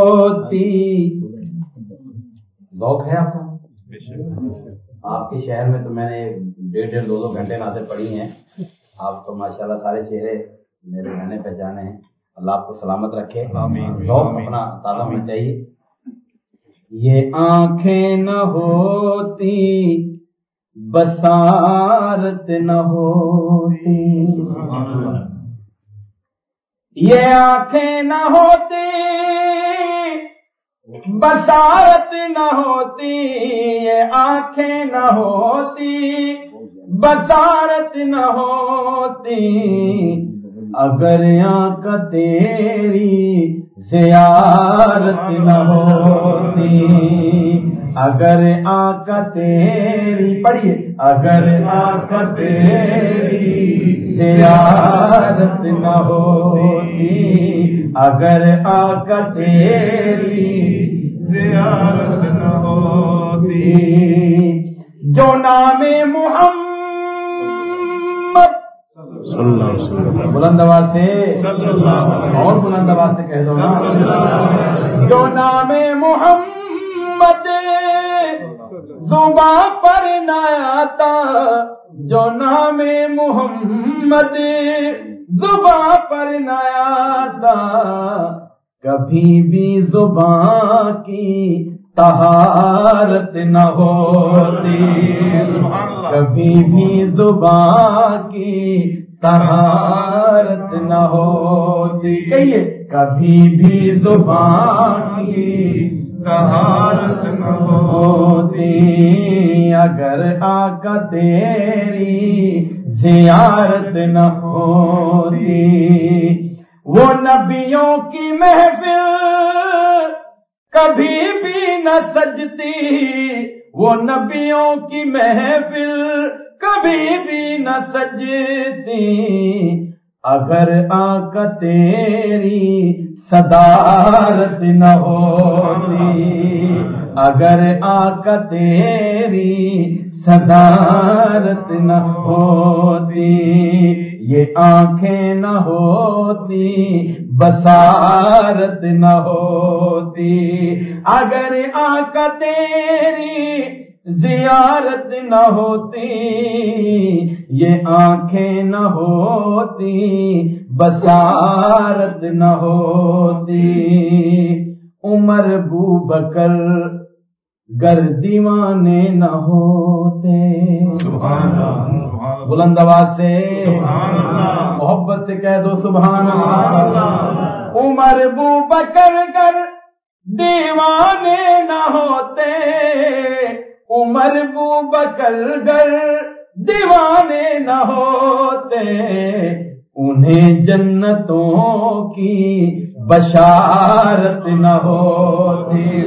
ہوتی۔ ذوق ہے آپ کا؟ آپ کے شہر میں تو میں نے ڈیڑھ ڈیڑھ دو دو گھنٹے نعتیں پڑھی ہیں۔ آپ تو ماشاءاللہ سارے چہرے میرے گھنے پہچانے ہیں۔ اللہ آپ کو سلامت رکھے۔ ذوق اپنا تازہ ہونا چاہیے۔ یہ آنکھیں نہ ہوتی بسارت نہ ہوتی۔ یہ آنکھیں نہ ہوتی بسارت نہ ہوتی، یہ آنکھیں نہ ہوتی بسارت نہ ہوتی۔ اگر آنکھ تیری زیارت نہ ہوتی، اگر آنکھ تیری، پڑھیے، اگر آنکھ تیری زیارت نہ ہوتی۔ اگر آنکھ تیری زیارت نہ ہوتی، جو نام محمد صلی اللہ علیہ وسلم بلند آواز سے، اور بلند آواز سے کہہ دو نا۔ جو نام محمد زباں پر نہ آتا، جو نام محمد زباں پر نہ آتا کبھی بھی زباں کی طہارت نہ ہوتی۔ کبھی بھی زباں کی طہارت نہ ہوتی۔ کہیے۔ کبھی بھی زبان کی طہارت نہ ہوتی، اگر آقا تیری زیارت نہ ہوتی، وہ نبیوں کی محفل کبھی بھی نہ سجتی، وہ نبیوں کی محفل کبھی بھی نہ سجتی۔ اگر آنکھ تیری صدارت نہ ہوتی۔ اگر آنکھ تیری صدارت نہ ہوتی، یہ آنکھیں نہ ہوتی بسارت نہ ہوتی۔ اگر آنکھ تیری زیارت نہ ہوتی یہ آنکھیں نہ ہوتی بسارت نہ ہوتی۔ عمر بو بکر گر دیوانے نہ ہوتے۔ بلند آواز سے۔ محبت سے کہہ دو سبحان اللہ۔ عمر بو بکر گر دیوانے نہ ہوتے۔ عمر بو بکر گر دیوانے نہ ہوتے انہیں جنتوں کی بشارت نہ ہوتی۔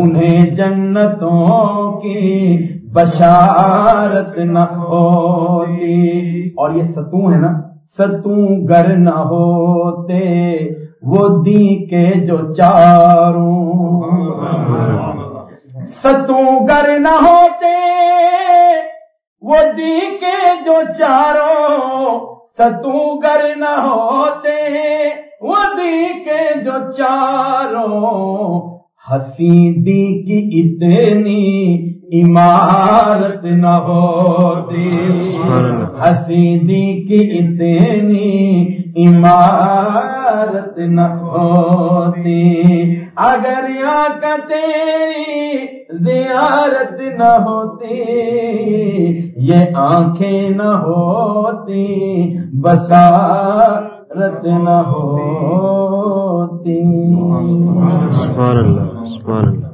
انہیں جنتوں کی بشارت نہ ہوتی۔ اور یہ ستوں ہے نا ستوں گر نہ ہوتے۔ وہ دی کے جو چاروں۔ ستوں گر نہ ہوتے وہ دی کے جو چاروں ستوں گر نہ ہوتے وہ دی کے جو چاروں ہسی دی کی اتنی عمارت نہ ہوتی۔ ہسی دی کی اتنی عمارت نہ ہوتی۔ اگر کا تیری زیارت نہ ہوتی یہ آنکھیں نہ ہوتی بسارت نہ ہوتی۔ سبحان اللہ سبحان اللہ۔